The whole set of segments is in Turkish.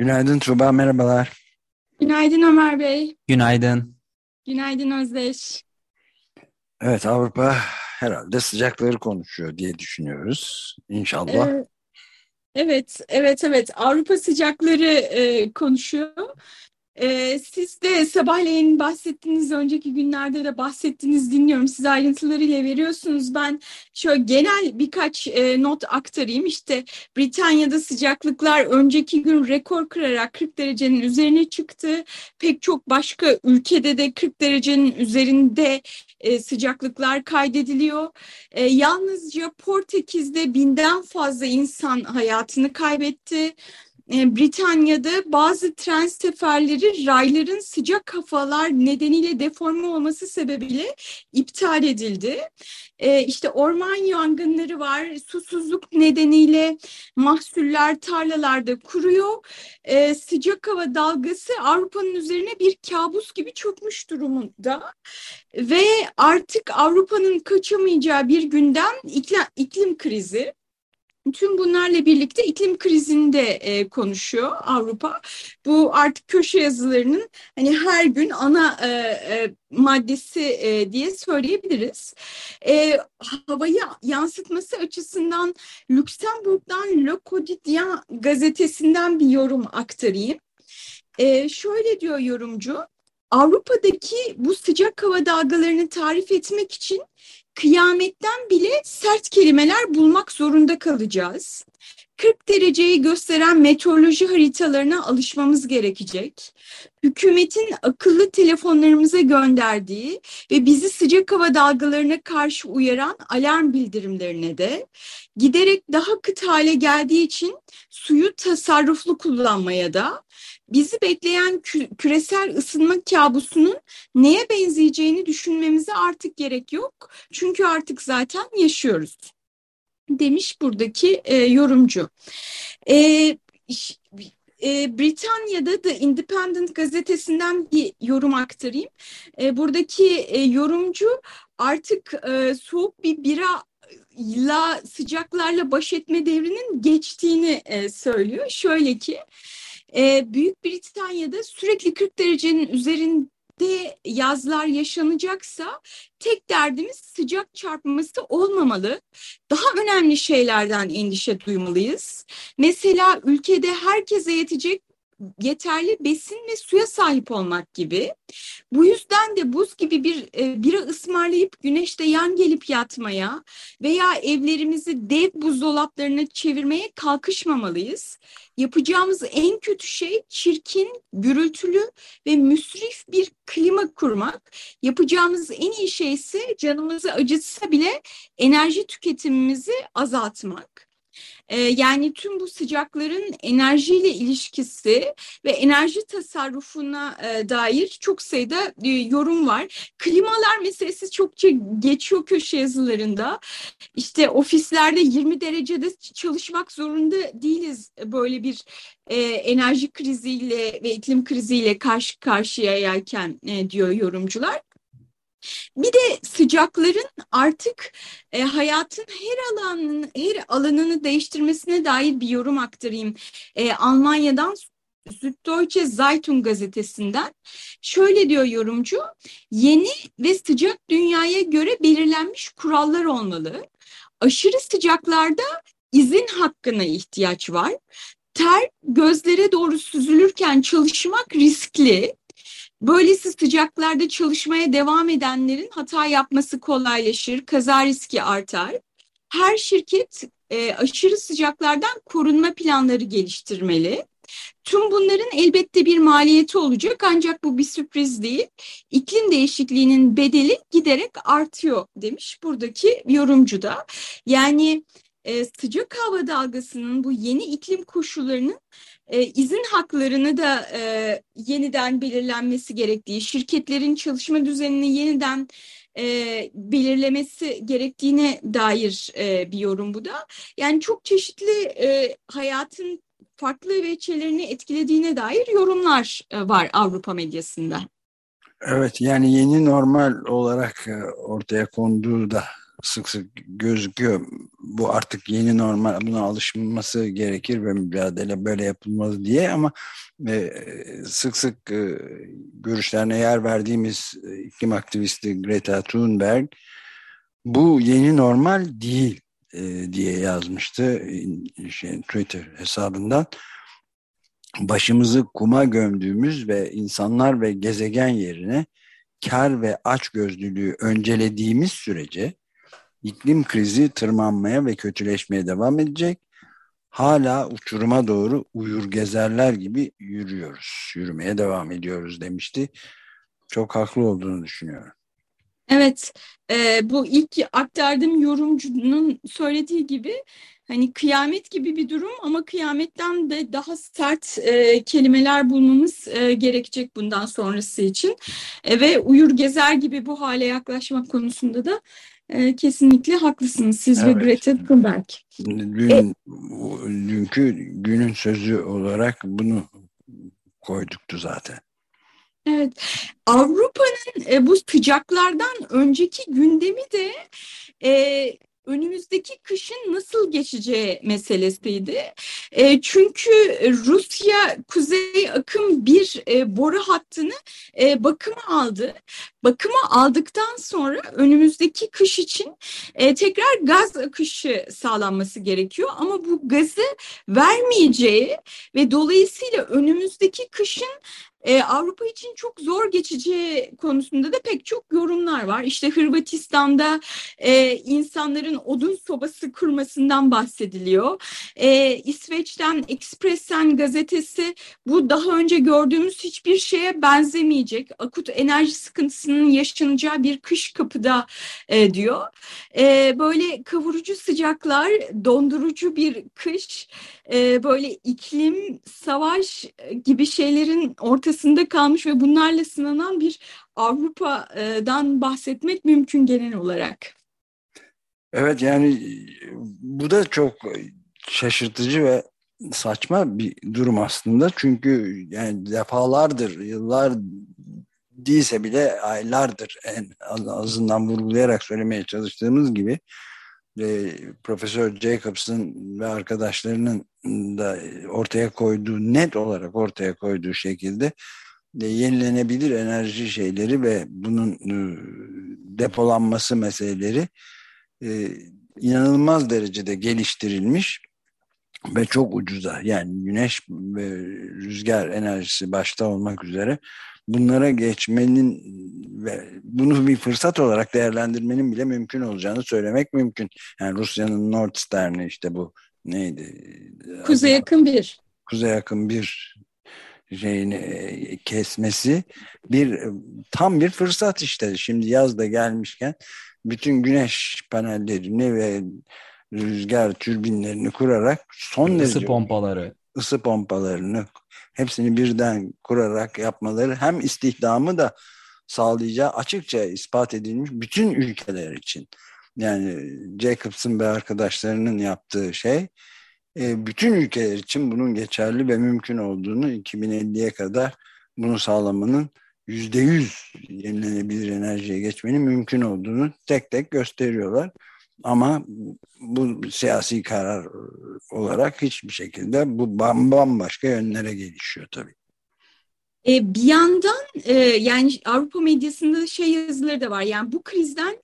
Günaydın Tuğba, merhabalar. Günaydın Ömer Bey. Günaydın. Günaydın Özdeş. Evet Avrupa herhalde sıcakları konuşuyor diye düşünüyoruz. İnşallah. Ee, evet, evet, evet. Avrupa sıcakları e, konuşuyor. Ee, siz de sabahleyin bahsettiğiniz, önceki günlerde de bahsettiğiniz dinliyorum. Siz ayrıntılarıyla veriyorsunuz. Ben şöyle genel birkaç e, not aktarayım. İşte Britanya'da sıcaklıklar önceki gün rekor kırarak 40 derecenin üzerine çıktı. Pek çok başka ülkede de 40 derecenin üzerinde e, sıcaklıklar kaydediliyor. E, yalnızca Portekiz'de binden fazla insan hayatını kaybetti. E, Britanya'da bazı tren seferleri rayların sıcak havalar nedeniyle deforme olması sebebiyle iptal edildi. E, işte orman yangınları var, susuzluk nedeniyle mahsuller tarlalarda kuruyor. E, sıcak hava dalgası Avrupa'nın üzerine bir kabus gibi çökmüş durumunda. Ve artık Avrupa'nın kaçamayacağı bir günden iklim, iklim krizi. Tüm bunlarla birlikte iklim krizini de e, konuşuyor Avrupa. Bu artık köşe yazılarının hani her gün ana e, e, maddesi e, diye söyleyebiliriz. E, havayı yansıtması açısından Lüksemburg'dan Le Quotidien gazetesinden bir yorum aktarayım. E, şöyle diyor yorumcu, Avrupa'daki bu sıcak hava dalgalarını tarif etmek için kıyametten bile sert kelimeler bulmak zorunda kalacağız. 40 dereceyi gösteren meteoroloji haritalarına alışmamız gerekecek. Hükümetin akıllı telefonlarımıza gönderdiği ve bizi sıcak hava dalgalarına karşı uyaran alarm bildirimlerine de giderek daha kıt hale geldiği için suyu tasarruflu kullanmaya da bizi bekleyen kü küresel ısınma kabusunun neye benzeyeceğini düşünmemize artık gerek yok. Çünkü artık zaten yaşıyoruz demiş buradaki e, yorumcu. E, e, Britanya'da The Independent gazetesinden bir yorum aktarayım. E, buradaki e, yorumcu artık e, soğuk bir bira la sıcaklarla baş etme devrinin geçtiğini e, söylüyor. Şöyle ki e, Büyük Britanya'da sürekli 40 derecenin üzerinde yazlar yaşanacaksa tek derdimiz sıcak çarpması olmamalı. Daha önemli şeylerden endişe duymalıyız. Mesela ülkede herkese yetecek yeterli besin ve suya sahip olmak gibi. Bu yüzden de buz gibi bir e, bira ısmarlayıp güneşte yan gelip yatmaya veya evlerimizi dev buzdolaplarına çevirmeye kalkışmamalıyız. Yapacağımız en kötü şey çirkin, gürültülü ve müsrif bir klima kurmak. Yapacağımız en iyi şey ise canımızı acıtsa bile enerji tüketimimizi azaltmak. Ee, yani tüm bu sıcakların enerjiyle ilişkisi ve enerji tasarrufuna e, dair çok sayıda e, yorum var. Klimalar meselesi çokça geçiyor köşe yazılarında. İşte ofislerde 20 derecede çalışmak zorunda değiliz böyle bir e, enerji kriziyle ve iklim kriziyle karşı karşıya yelken diyor yorumcular. Bir de sıcakların artık e, hayatın her alanını her alanını değiştirmesine dair bir yorum aktarayım. E, Almanya'dan Süddeutsche Zeitung gazetesinden şöyle diyor yorumcu, yeni ve sıcak dünyaya göre belirlenmiş kurallar olmalı. Aşırı sıcaklarda izin hakkına ihtiyaç var. Ter gözlere doğru süzülürken çalışmak riskli. Böylesi sıcaklarda çalışmaya devam edenlerin hata yapması kolaylaşır, kaza riski artar. Her şirket e, aşırı sıcaklardan korunma planları geliştirmeli. Tüm bunların elbette bir maliyeti olacak ancak bu bir sürpriz değil. İklim değişikliğinin bedeli giderek artıyor demiş buradaki yorumcu da. Yani e, sıcak hava dalgasının bu yeni iklim koşullarının e, izin haklarını da e, yeniden belirlenmesi gerektiği, şirketlerin çalışma düzenini yeniden e, belirlemesi gerektiğine dair e, bir yorum bu da. Yani çok çeşitli e, hayatın farklı veçelerini etkilediğine dair yorumlar e, var Avrupa medyasında. Evet yani yeni normal olarak e, ortaya konduğu da sık sık gözüküyor. Bu artık yeni normal buna alışılması gerekir ve mücadele böyle yapılmalı diye ama e, sık sık e, görüşlerine yer verdiğimiz e, iklim aktivisti Greta Thunberg bu yeni normal değil e, diye yazmıştı şey, Twitter hesabından. Başımızı kuma gömdüğümüz ve insanlar ve gezegen yerine kar ve açgözlülüğü öncelediğimiz sürece iklim krizi tırmanmaya ve kötüleşmeye devam edecek. Hala uçuruma doğru uyur gezerler gibi yürüyoruz, yürümeye devam ediyoruz demişti. Çok haklı olduğunu düşünüyorum. Evet, e, bu ilk aktardığım yorumcunun söylediği gibi hani kıyamet gibi bir durum ama kıyametten de daha sert e, kelimeler bulmamız e, gerekecek bundan sonrası için. E, ve uyur gezer gibi bu hale yaklaşmak konusunda da e, kesinlikle haklısınız siz evet. ve Greta Thunberg. Dün, e, dünkü günün sözü olarak bunu koyduktu zaten. Evet, Avrupa'nın e, bu sıcaklardan önceki gündemi de e, önümüzdeki kışın nasıl geçeceği meselesiydi. E, çünkü Rusya Kuzey Akım bir e, boru hattını e, bakıma aldı. Bakıma aldıktan sonra önümüzdeki kış için e, tekrar gaz akışı sağlanması gerekiyor. Ama bu gazı vermeyeceği ve dolayısıyla önümüzdeki kışın e, Avrupa için çok zor geçeceği konusunda da pek çok yorumlar var. İşte Hırvatistan'da e, insanların odun sobası kurmasından bahsediliyor. E, İsveç'ten Expressen gazetesi bu daha önce gördüğümüz hiçbir şeye benzemeyecek. Akut enerji sıkıntısının yaşanacağı bir kış kapıda e, diyor. E, böyle kavurucu sıcaklar, dondurucu bir kış, e, böyle iklim, savaş gibi şeylerin ortaya arkasında kalmış ve bunlarla sınanan bir Avrupa'dan bahsetmek mümkün genel olarak. Evet yani bu da çok şaşırtıcı ve saçma bir durum aslında. Çünkü yani defalardır, yıllar değilse bile aylardır en azından vurgulayarak söylemeye çalıştığımız gibi e, Profesör Jacobs'ın ve arkadaşlarının da ortaya koyduğu net olarak ortaya koyduğu şekilde de yenilenebilir enerji şeyleri ve bunun e, depolanması meseleleri e, inanılmaz derecede geliştirilmiş ve çok ucuza. Yani güneş ve rüzgar enerjisi başta olmak üzere bunlara geçmenin ve bunu bir fırsat olarak değerlendirmenin bile mümkün olacağını söylemek mümkün. Yani Rusya'nın Nord Stream'i işte bu neydi? Kuzey yakın bir. Kuzey yakın bir şeyini e, kesmesi bir tam bir fırsat işte. Şimdi yaz da gelmişken bütün güneş panellerini ve rüzgar türbinlerini kurarak son ısı derece pompaları ısı pompalarını hepsini birden kurarak yapmaları hem istihdamı da sağlayacağı açıkça ispat edilmiş bütün ülkeler için. Yani Jacobs'ın ve arkadaşlarının yaptığı şey e, bütün ülkeler için bunun geçerli ve mümkün olduğunu 2050'ye kadar bunu sağlamanın yüzde yüz yenilenebilir enerjiye geçmenin mümkün olduğunu tek tek gösteriyorlar. Ama bu siyasi karar olarak hiçbir şekilde bu bambaşka yönlere gelişiyor tabii. E, bir yandan e, yani Avrupa medyasında şey yazıları da var. Yani bu krizden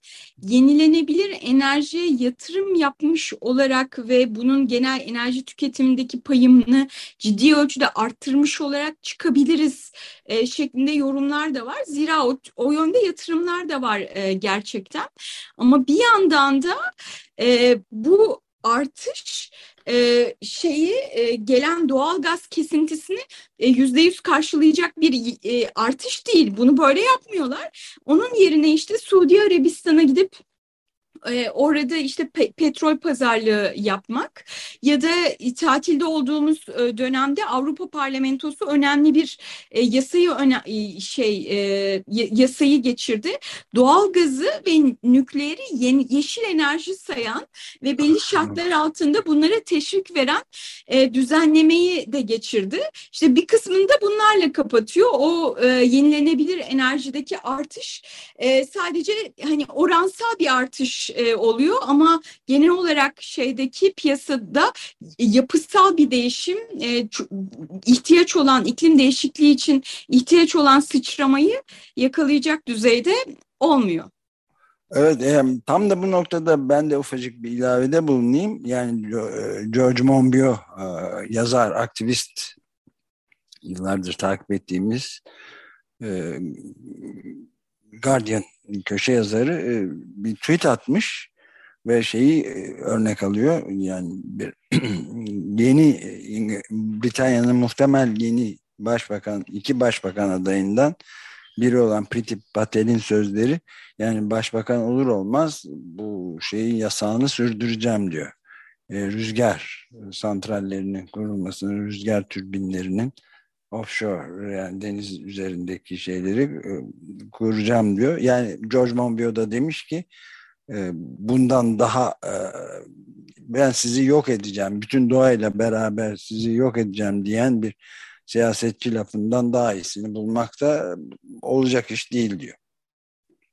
yenilenebilir enerjiye yatırım yapmış olarak ve bunun genel enerji tüketimindeki payını ciddi ölçüde arttırmış olarak çıkabiliriz e, şeklinde yorumlar da var. Zira o, o yönde yatırımlar da var gerçekten. Ama bir yandan da bu artış e, şeyi e, gelen doğal gaz kesintisini e, yüzde yüz karşılayacak bir e, artış değil. Bunu böyle yapmıyorlar. Onun yerine işte Suudi Arabistan'a gidip e, orada işte pe petrol pazarlığı yapmak ya da tatilde olduğumuz e, dönemde Avrupa Parlamentosu önemli bir e, yasayı öne şey e, yasayı geçirdi. Doğalgazı ve nükleeri yeni, yeşil enerji sayan ve belli şartlar altında bunlara teşvik veren e, düzenlemeyi de geçirdi. İşte bir kısmını da bunlarla kapatıyor. O e, yenilenebilir enerjideki artış e, sadece hani oransal bir artış e, oluyor ama genel olarak şeydeki piyasada yapısal bir değişim e, ihtiyaç olan iklim değişikliği için ihtiyaç olan sıçramayı yakalayacak düzeyde olmuyor. Evet yani tam da bu noktada ben de ufacık bir ilavede bulunayım. Yani e, George Monbiot e, yazar, aktivist yıllardır takip ettiğimiz e, Guardian köşe yazarı e, bir tweet atmış ve şeyi e, örnek alıyor. Yani bir yeni e, Britanya'nın muhtemel yeni başbakan, iki başbakan adayından biri olan Priti Patel'in sözleri yani başbakan olur olmaz bu şeyin yasağını sürdüreceğim diyor. E, rüzgar santrallerinin kurulmasını, rüzgar türbinlerinin offshore yani deniz üzerindeki şeyleri e, kuracağım diyor. Yani George Monbiot da demiş ki e, bundan daha e, ben sizi yok edeceğim, bütün doğayla beraber sizi yok edeceğim diyen bir siyasetçi lafından daha iyisini bulmak da olacak iş değil diyor.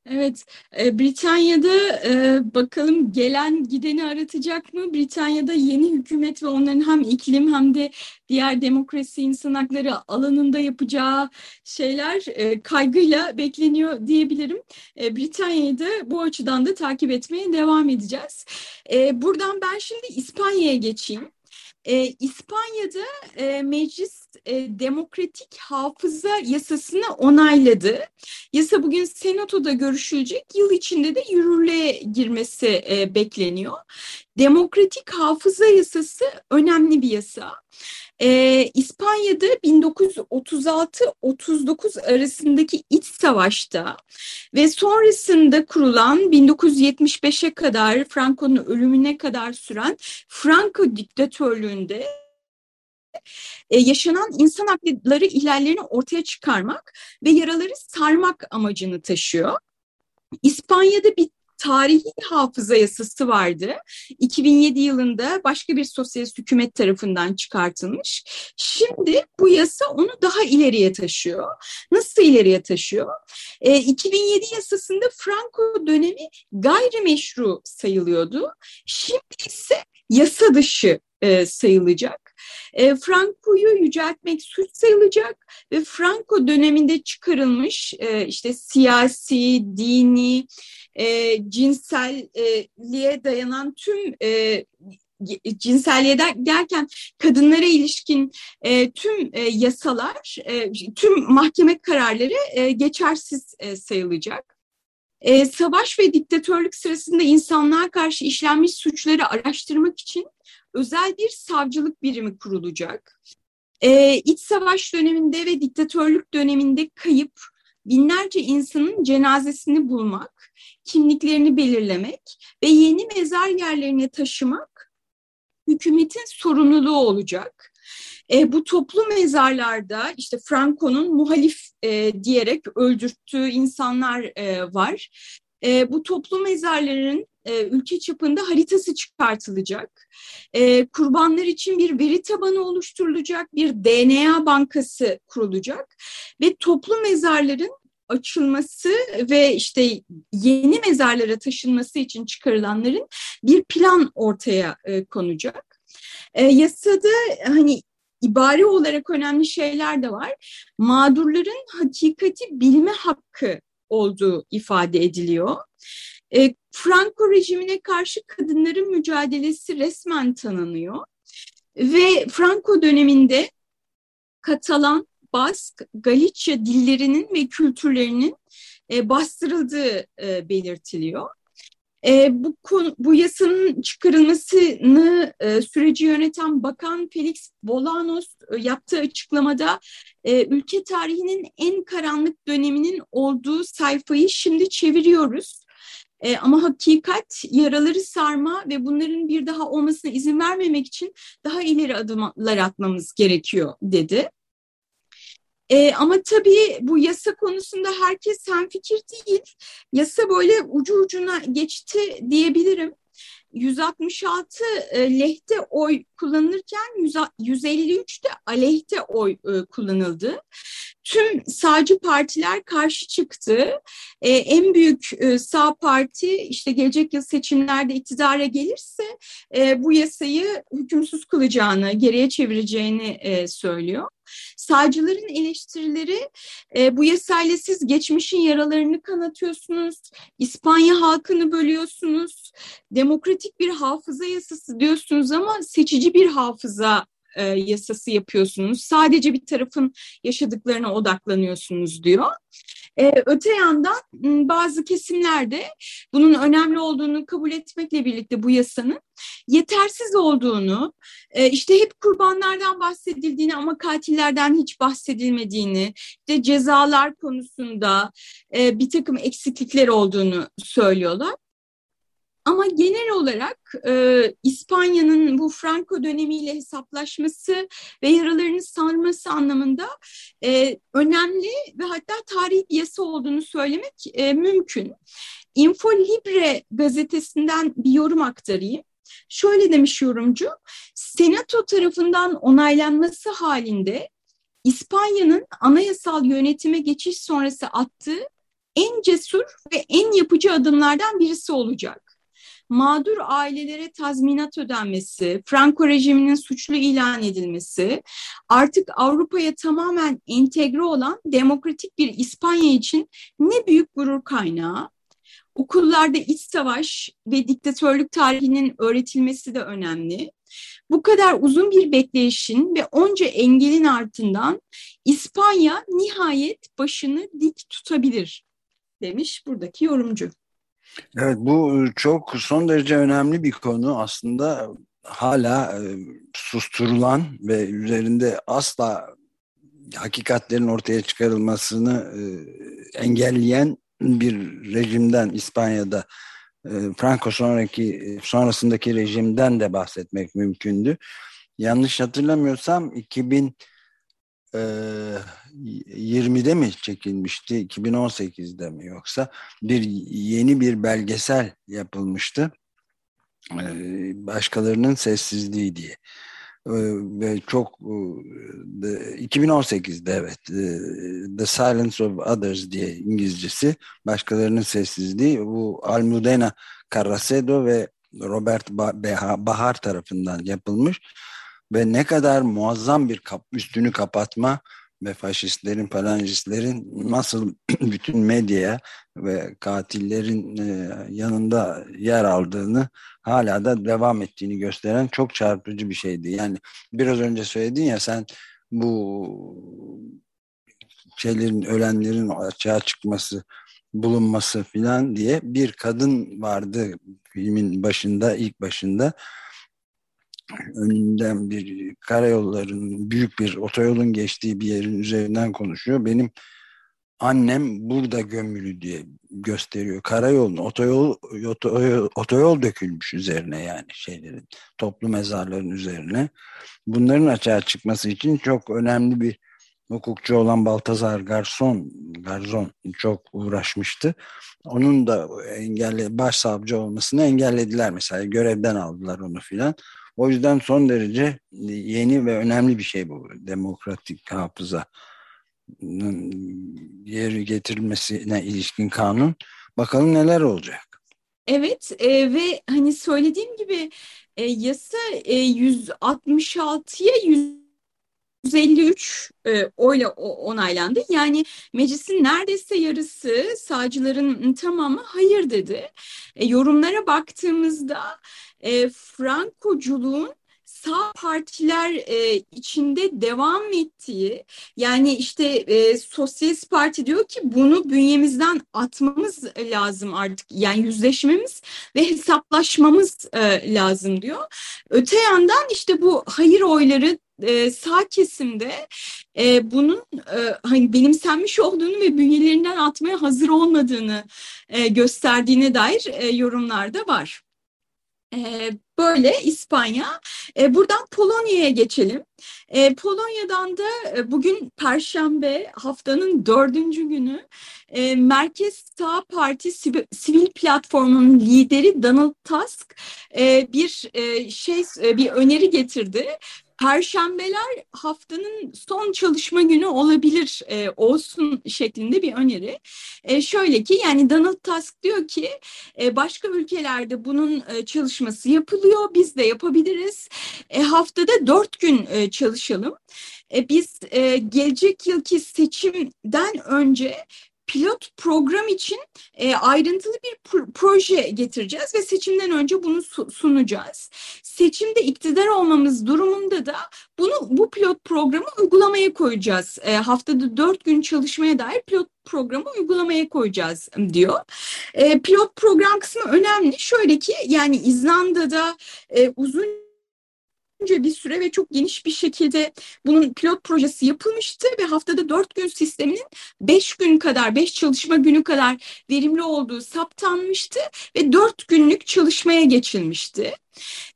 Evet, e, Britanya'da e, bakalım gelen gideni aratacak mı? Britanya'da yeni hükümet ve onların hem iklim hem de diğer demokrasi insan hakları alanında yapacağı şeyler e, kaygıyla bekleniyor diyebilirim. E, Britanya'yı da bu açıdan da takip etmeye devam edeceğiz. E, buradan ben şimdi İspanya'ya geçeyim. E, İspanya'da e, meclis e, demokratik hafıza yasasını onayladı. Yasa bugün Senato'da görüşülecek. Yıl içinde de yürürlüğe girmesi e, bekleniyor. Demokratik hafıza yasası önemli bir yasa. Ee, İspanya'da 1936-39 arasındaki iç savaşta ve sonrasında kurulan 1975'e kadar Franco'nun ölümüne kadar süren Franco diktatörlüğünde e, yaşanan insan hakları ihlallerini ortaya çıkarmak ve yaraları sarmak amacını taşıyor. İspanya'da bir tarihi hafıza yasası vardı. 2007 yılında başka bir sosyalist hükümet tarafından çıkartılmış. Şimdi bu yasa onu daha ileriye taşıyor. Nasıl ileriye taşıyor? E, 2007 yasasında Franco dönemi gayrimeşru sayılıyordu. Şimdi ise yasa dışı e, sayılacak. E, Franco'yu yüceltmek suç sayılacak ve Franco döneminde çıkarılmış e, işte siyasi, dini, e, cinselliğe dayanan tüm e, cinselliğe derken kadınlara ilişkin e, tüm e, yasalar, e, tüm mahkeme kararları e, geçersiz e, sayılacak. E, savaş ve diktatörlük sırasında insanlığa karşı işlenmiş suçları araştırmak için özel bir savcılık birimi kurulacak. E, iç savaş döneminde ve diktatörlük döneminde kayıp binlerce insanın cenazesini bulmak, kimliklerini belirlemek ve yeni mezar yerlerine taşımak hükümetin sorumluluğu olacak. E, bu toplu mezarlarda işte Franco'nun muhalif e, diyerek öldürttüğü insanlar e, var. E, bu toplu mezarların e, ülke çapında haritası çıkartılacak. E, kurbanlar için bir veri tabanı oluşturulacak, bir DNA bankası kurulacak ve toplu mezarların açılması ve işte yeni mezarlara taşınması için çıkarılanların bir plan ortaya e, konacak. E, yasada hani ibare olarak önemli şeyler de var. Mağdurların hakikati bilme hakkı olduğu ifade ediliyor. E, Franco rejimine karşı kadınların mücadelesi resmen tanınıyor. Ve Franco döneminde Katalan, Bask, Galicia dillerinin ve kültürlerinin e, bastırıldığı e, belirtiliyor. E, bu konu, bu yasanın çıkarılmasını e, süreci yöneten Bakan Felix Bolanos yaptığı açıklamada e, ülke tarihinin en karanlık döneminin olduğu sayfayı şimdi çeviriyoruz E, ama hakikat yaraları sarma ve bunların bir daha olmasına izin vermemek için daha ileri adımlar atmamız gerekiyor dedi. E, ama tabii bu yasa konusunda herkes fikir değil. Yasa böyle ucu ucuna geçti diyebilirim. 166 e, lehte oy kullanılırken 153 de aleyhte oy e, kullanıldı. Tüm sağcı partiler karşı çıktı. E, en büyük sağ parti işte gelecek yıl seçimlerde iktidara gelirse bu yasayı hükümsüz kılacağını, geriye çevireceğini söylüyor. Sağcıların eleştirileri e, bu yasayla siz geçmişin yaralarını kanatıyorsunuz, İspanya halkını bölüyorsunuz, demokratik bir hafıza yasası diyorsunuz ama seçici bir hafıza e, yasası yapıyorsunuz. Sadece bir tarafın yaşadıklarına odaklanıyorsunuz diyor. E, öte yandan bazı kesimlerde bunun önemli olduğunu kabul etmekle birlikte bu yasanın yetersiz olduğunu, e, işte hep kurbanlardan bahsedildiğini ama katillerden hiç bahsedilmediğini, işte cezalar konusunda e, bir takım eksiklikler olduğunu söylüyorlar. Ama genel olarak e, İspanya'nın bu Franco dönemiyle hesaplaşması ve yaralarını sarması anlamında e, önemli ve hatta tarihi bir yasa olduğunu söylemek e, mümkün. Info Libre gazetesinden bir yorum aktarayım. Şöyle demiş yorumcu, Senato tarafından onaylanması halinde İspanya'nın anayasal yönetime geçiş sonrası attığı en cesur ve en yapıcı adımlardan birisi olacak mağdur ailelere tazminat ödenmesi, Franco rejiminin suçlu ilan edilmesi, artık Avrupa'ya tamamen entegre olan demokratik bir İspanya için ne büyük gurur kaynağı. Okullarda iç savaş ve diktatörlük tarihinin öğretilmesi de önemli. Bu kadar uzun bir bekleyişin ve onca engelin ardından İspanya nihayet başını dik tutabilir demiş buradaki yorumcu. Evet bu e, çok son derece önemli bir konu aslında hala e, susturulan ve üzerinde asla hakikatlerin ortaya çıkarılmasını e, engelleyen bir rejimden İspanya'da Franco sonraki sonrasındaki rejimden de bahsetmek mümkündü. Yanlış hatırlamıyorsam 2000 20'de mi çekilmişti 2018'de mi yoksa? Bir yeni bir belgesel yapılmıştı. Başkalarının sessizliği diye. Ve çok 2018'de evet The Silence of Others diye İngilizcesi başkalarının sessizliği. Bu Almudena Carracedo ve Robert Bahar tarafından yapılmış ve ne kadar muazzam bir kap, üstünü kapatma ve faşistlerin, falangistlerin nasıl bütün medyaya ve katillerin e, yanında yer aldığını hala da devam ettiğini gösteren çok çarpıcı bir şeydi. Yani biraz önce söyledin ya sen bu şeylerin, ölenlerin açığa çıkması, bulunması filan diye bir kadın vardı filmin başında, ilk başında önünden bir karayolların büyük bir otoyolun geçtiği bir yerin üzerinden konuşuyor. Benim annem burada gömülü diye gösteriyor. Karayolun otoyol, otoyol, otoyol dökülmüş üzerine yani şeylerin toplu mezarların üzerine. Bunların açığa çıkması için çok önemli bir hukukçu olan Baltazar Garson, Garzon çok uğraşmıştı. Onun da engelle başsavcı olmasını engellediler mesela. Görevden aldılar onu filan. O yüzden son derece yeni ve önemli bir şey bu demokratik hafıza yeri getirilmesine ilişkin kanun. Bakalım neler olacak. Evet e, ve hani söylediğim gibi e, yasa e, 166'ya 153 e, oyla onaylandı. Yani meclisin neredeyse yarısı sağcıların tamamı hayır dedi. E, yorumlara baktığımızda e, Frankoculuğun sağ partiler e, içinde devam ettiği yani işte e, Sosyalist Parti diyor ki bunu bünyemizden atmamız lazım artık yani yüzleşmemiz ve hesaplaşmamız e, lazım diyor. Öte yandan işte bu hayır oyları e, sağ kesimde e, bunun e, hani benimsenmiş olduğunu ve bünyelerinden atmaya hazır olmadığını e, gösterdiğine dair e, yorumlar da var. E, böyle İspanya. E, buradan Polonya'ya geçelim. E, Polonya'dan da e, bugün Perşembe haftanın dördüncü günü e, Merkez Sağ Parti Sivil Platformu'nun lideri Donald Tusk e, bir e, şey e, bir öneri getirdi. Perşembeler haftanın son çalışma günü olabilir e, olsun şeklinde bir öneri. E, şöyle ki yani Donald Tusk diyor ki e, başka ülkelerde bunun e, çalışması yapılıyor biz de yapabiliriz. E, haftada dört gün e, çalışalım. E, biz e, gelecek yılki seçimden önce pilot program için e, ayrıntılı bir proje getireceğiz ve seçimden önce bunu sunacağız. Seçimde iktidar olmamız durumunda da bunu bu pilot programı uygulamaya koyacağız. E, haftada dört gün çalışmaya dair pilot programı uygulamaya koyacağız diyor. E, pilot program kısmı önemli. Şöyle ki yani İzlanda'da e, uzun önce bir süre ve çok geniş bir şekilde bunun pilot projesi yapılmıştı ve haftada dört gün sisteminin beş gün kadar, beş çalışma günü kadar verimli olduğu saptanmıştı ve dört günlük çalışmaya geçilmişti.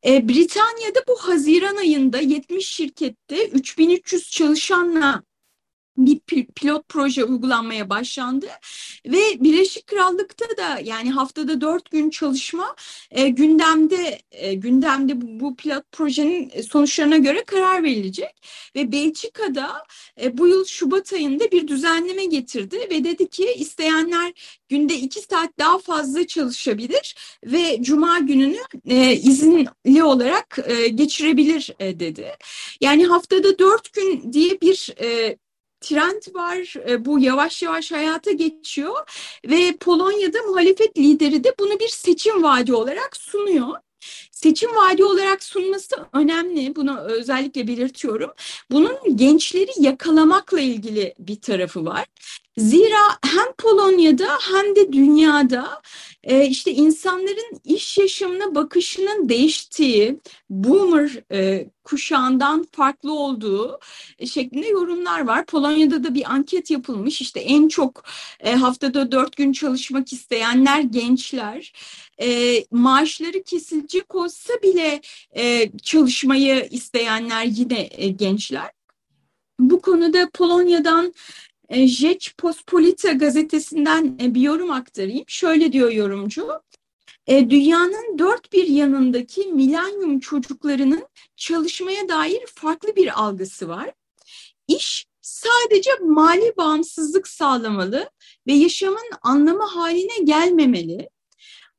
E, Britanya'da bu Haziran ayında 70 şirkette 3300 çalışanla bir pilot proje uygulanmaya başlandı ve Birleşik Krallık'ta da yani haftada dört gün çalışma e, gündemde e, gündemde bu, bu pilot projenin sonuçlarına göre karar verilecek ve Belçika'da e, bu yıl Şubat ayında bir düzenleme getirdi ve dedi ki isteyenler günde iki saat daha fazla çalışabilir ve Cuma gününü e, izinli olarak e, geçirebilir e, dedi. Yani haftada dört gün diye bir e, trend var. E, bu yavaş yavaş hayata geçiyor ve Polonya'da muhalefet lideri de bunu bir seçim vaadi olarak sunuyor. Seçim vaadi olarak sunması önemli. Bunu özellikle belirtiyorum. Bunun gençleri yakalamakla ilgili bir tarafı var. Zira hem Polonya'da hem de dünyada e, işte insanların iş yaşamına bakışının değiştiği, boomer e, kuşağından farklı olduğu şeklinde yorumlar var. Polonya'da da bir anket yapılmış. İşte en çok e, haftada dört gün çalışmak isteyenler gençler. E, maaşları kesilecek olsa bile e, çalışmayı isteyenler yine e, gençler. Bu konuda Polonya'dan e, Rzecz Pospolita gazetesinden e, bir yorum aktarayım. Şöyle diyor yorumcu. E, dünyanın dört bir yanındaki milenyum çocuklarının çalışmaya dair farklı bir algısı var. İş sadece mali bağımsızlık sağlamalı ve yaşamın anlamı haline gelmemeli.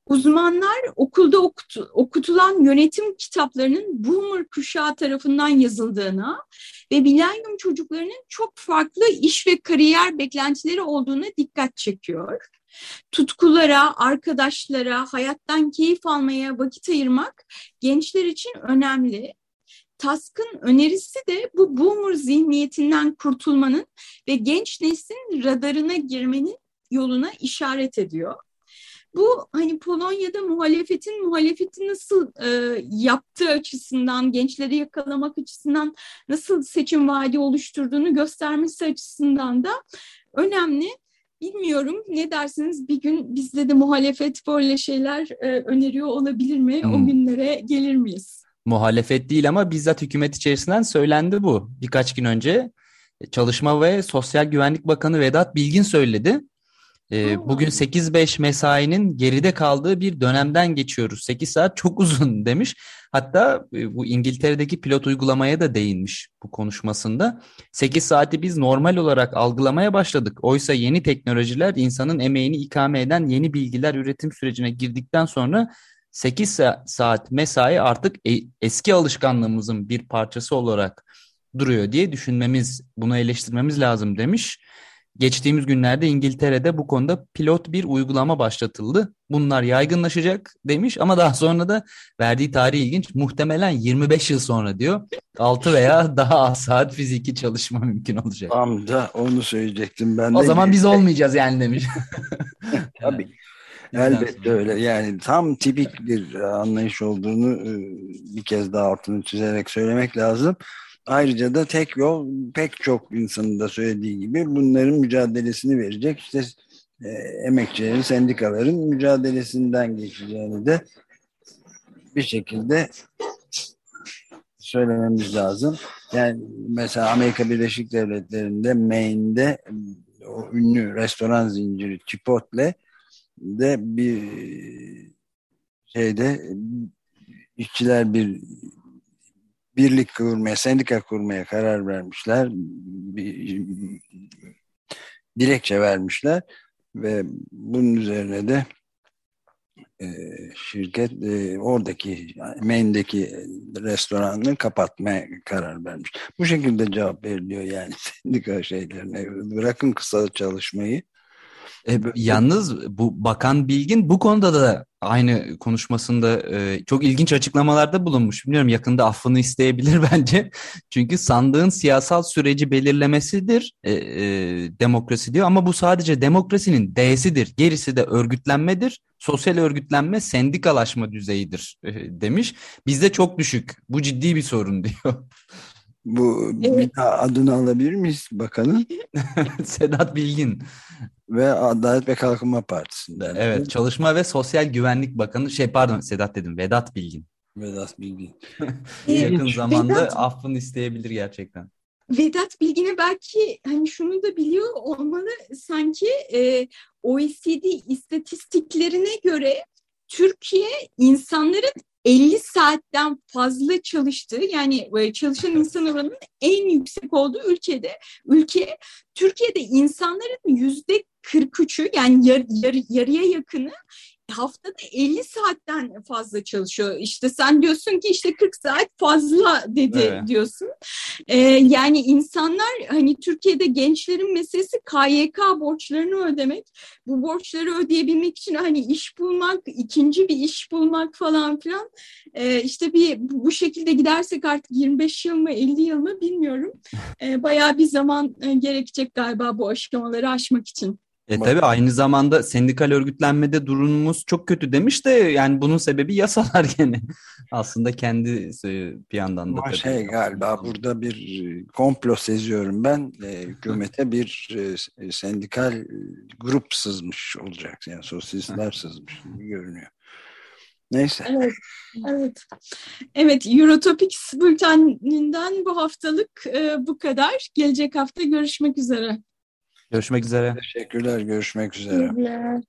Uzmanlar okulda okutu, okutulan yönetim kitaplarının boomer kuşağı tarafından yazıldığına ve milenyum çocuklarının çok farklı iş ve kariyer beklentileri olduğuna dikkat çekiyor. Tutkulara, arkadaşlara, hayattan keyif almaya vakit ayırmak gençler için önemli. Task'ın önerisi de bu boomer zihniyetinden kurtulmanın ve genç neslin radarına girmenin yoluna işaret ediyor. Bu hani Polonya'da muhalefetin muhalefeti nasıl e, yaptığı açısından, gençleri yakalamak açısından nasıl seçim vaadi oluşturduğunu göstermesi açısından da önemli. Bilmiyorum ne dersiniz bir gün bizde de muhalefet böyle şeyler e, öneriyor olabilir mi? Hmm. O günlere gelir miyiz? Muhalefet değil ama bizzat hükümet içerisinden söylendi bu. Birkaç gün önce Çalışma ve Sosyal Güvenlik Bakanı Vedat Bilgin söyledi. E, bugün 8-5 mesainin geride kaldığı bir dönemden geçiyoruz. 8 saat çok uzun demiş. Hatta e, bu İngiltere'deki pilot uygulamaya da değinmiş bu konuşmasında. 8 saati biz normal olarak algılamaya başladık. Oysa yeni teknolojiler insanın emeğini ikame eden yeni bilgiler üretim sürecine girdikten sonra 8 saat mesai artık e, eski alışkanlığımızın bir parçası olarak duruyor diye düşünmemiz, bunu eleştirmemiz lazım demiş. Geçtiğimiz günlerde İngiltere'de bu konuda pilot bir uygulama başlatıldı. Bunlar yaygınlaşacak demiş ama daha sonra da verdiği tarih ilginç. Muhtemelen 25 yıl sonra diyor. 6 veya daha az saat fiziki çalışma mümkün olacak. Tam da onu söyleyecektim ben de. O zaman biz olmayacağız yani demiş. Tabii. Elbette öyle. Yani tam tipik bir anlayış olduğunu e, bir kez daha altını çizerek söylemek lazım. Ayrıca da tek yol pek çok insanın da söylediği gibi bunların mücadelesini verecek. İşte e, emekçilerin, sendikaların mücadelesinden geçeceğini de bir şekilde söylememiz lazım. Yani mesela Amerika Birleşik Devletleri'nde Maine'de o ünlü restoran zinciri Chipotle de bir şeyde işçiler bir birlik kurmaya, sendika kurmaya karar vermişler. Bir, dilekçe vermişler ve bunun üzerine de e, şirket e, oradaki Maine'deki restoranını kapatmaya karar vermiş. Bu şekilde cevap veriliyor yani sendika şeylerine. Bırakın kısa çalışmayı. E, yalnız bu Bakan Bilgin bu konuda da aynı konuşmasında e, çok ilginç açıklamalarda bulunmuş. Bilmiyorum yakında affını isteyebilir bence. Çünkü sandığın siyasal süreci belirlemesidir e, e, demokrasi diyor ama bu sadece demokrasinin D'sidir. Gerisi de örgütlenmedir. Sosyal örgütlenme sendikalaşma düzeyidir e, demiş. Bizde çok düşük. Bu ciddi bir sorun diyor. Bu evet. bir daha adını alabilir miyiz bakanın? Sedat Bilgin ve Adalet ve Kalkınma Partisi'nden. Evet, Çalışma ve Sosyal Güvenlik Bakanı, şey pardon Sedat dedim, Vedat Bilgin. Vedat Bilgin. Yakın zamanda Vedat, affını isteyebilir gerçekten. Vedat Bilgin'e belki hani şunu da biliyor olmalı sanki e, OECD istatistiklerine göre Türkiye insanların 50 saatten fazla çalıştığı yani e, çalışan insan oranının en yüksek olduğu ülkede ülke Türkiye'de insanların yüzde 43'ü yani yar, yar, yarıya yakını haftada 50 saatten fazla çalışıyor. İşte sen diyorsun ki işte 40 saat fazla dedi evet. diyorsun. Ee, yani insanlar hani Türkiye'de gençlerin meselesi KYK borçlarını ödemek. Bu borçları ödeyebilmek için hani iş bulmak, ikinci bir iş bulmak falan filan. Ee, işte bir bu şekilde gidersek artık 25 yıl mı 50 yıl mı bilmiyorum. Ee, bayağı bir zaman e, gerekecek galiba bu aşamaları aşmak için. E tabii aynı zamanda sendikal örgütlenmede durumumuz çok kötü demiş de yani bunun sebebi yasalar gene. Aslında kendi bir yandan da. Ama şey galiba burada bir komplo seziyorum ben. E, hükümete bir e, sendikal grup sızmış olacak. Yani sosyalistler sızmış gibi görünüyor. Neyse. Evet, evet. Evet, Eurotopics bülteninden bu haftalık e, bu kadar. Gelecek hafta görüşmek üzere. Görüşmek üzere. Teşekkürler. Görüşmek üzere. Teşekkürler.